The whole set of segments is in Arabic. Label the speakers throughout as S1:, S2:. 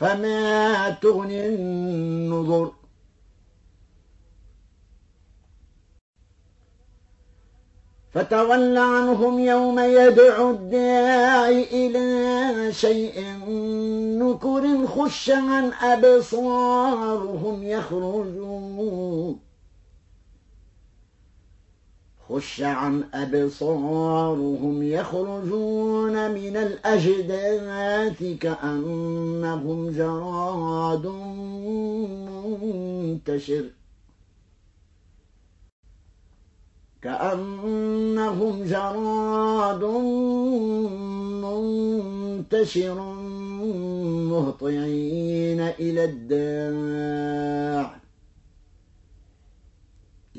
S1: فما تغني النظر فتول عنهم يوم يدعو الداعي إلى شيء نكر خش عن أبصارهم يخرجون خش عن أبصارهم يخرجون من الأجداث كأنهم جراد منتشر. كأنهم جراد منتشر مهطعين إلى الداع.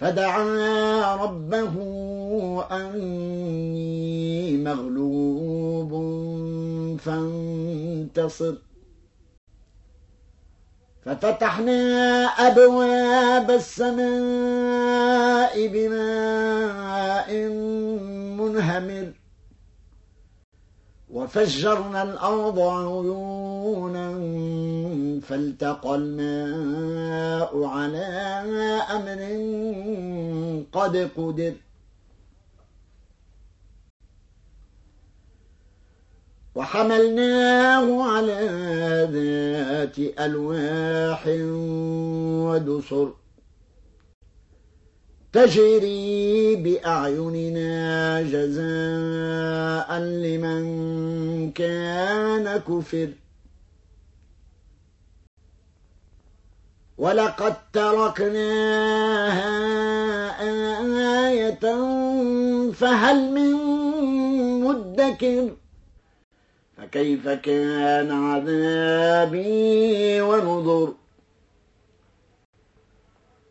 S1: فدعا ربه أني مغلوب فانتصر. ففتحنا أبواب السماء بماء منهمر. وفجرنا الأرض عيونا فالتقى الماء على أمر قد قدر. وحملناه على ذات ألواح ودسر. تجري بأعيننا جزاء لمن كان كفر. ولقد تركناها آية فهل من مدكر؟ فكيف كان عذابي ونذر؟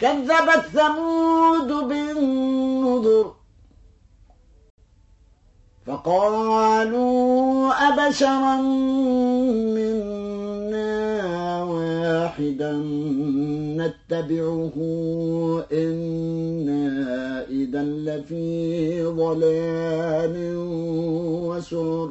S1: كذبت ثمود بالنذر فقالوا أبشرا منا واحدا نتبعه إنا إذا لفي ضلال وسر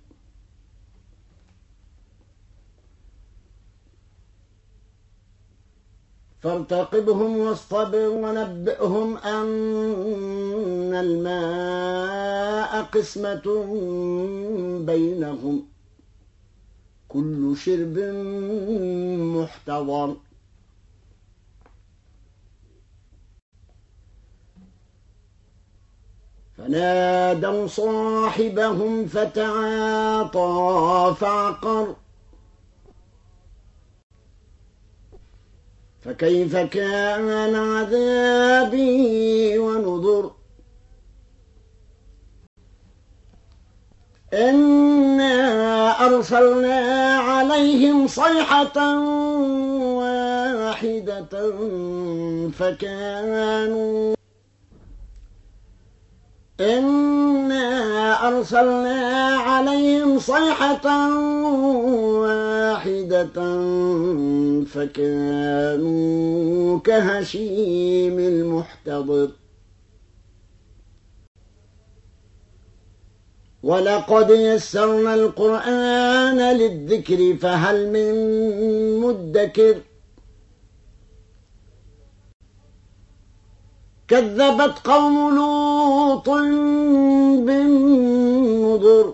S1: فارتقبهم واصطبر ونبئهم أن الماء قسمة بينهم. كل شرب محتضر. فنادوا صاحبهم فتعاطى فعقر. فكيف كان عذابي ونذر؟ إنا أرسلنا عليهم صيحة واحدة فكانوا إنا أرسلنا عليهم صيحة واحدة فكانوا كهشيم المحتضر ولقد يسرنا القرآن للذكر فهل من مدكر كذبت قوم لوط بالنذر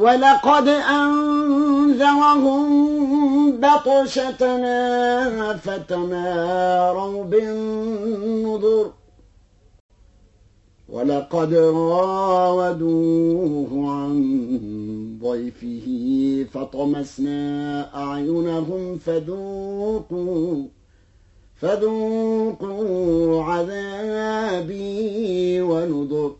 S1: ولقد أنذرهم بطشتنا فتماروا بالنذر. ولقد راودوه عن ضيفه فطمسنا أعينهم فذوقوا فذوقوا عذابي ونذر.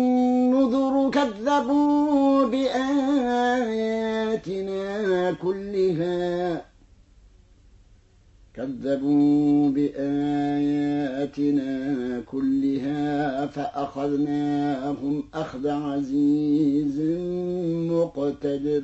S1: كذبوا بآياتنا كلها. كذبوا بآياتنا كلها فأخذناهم أخذ عزيز مقتدر.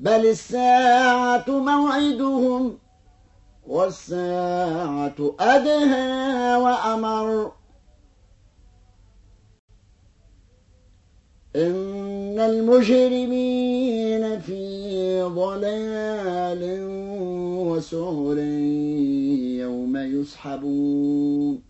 S1: بل الساعة موعدهم والساعة أدهى وأمر. إن المجرمين في ضلال وسعر يوم يسحبون.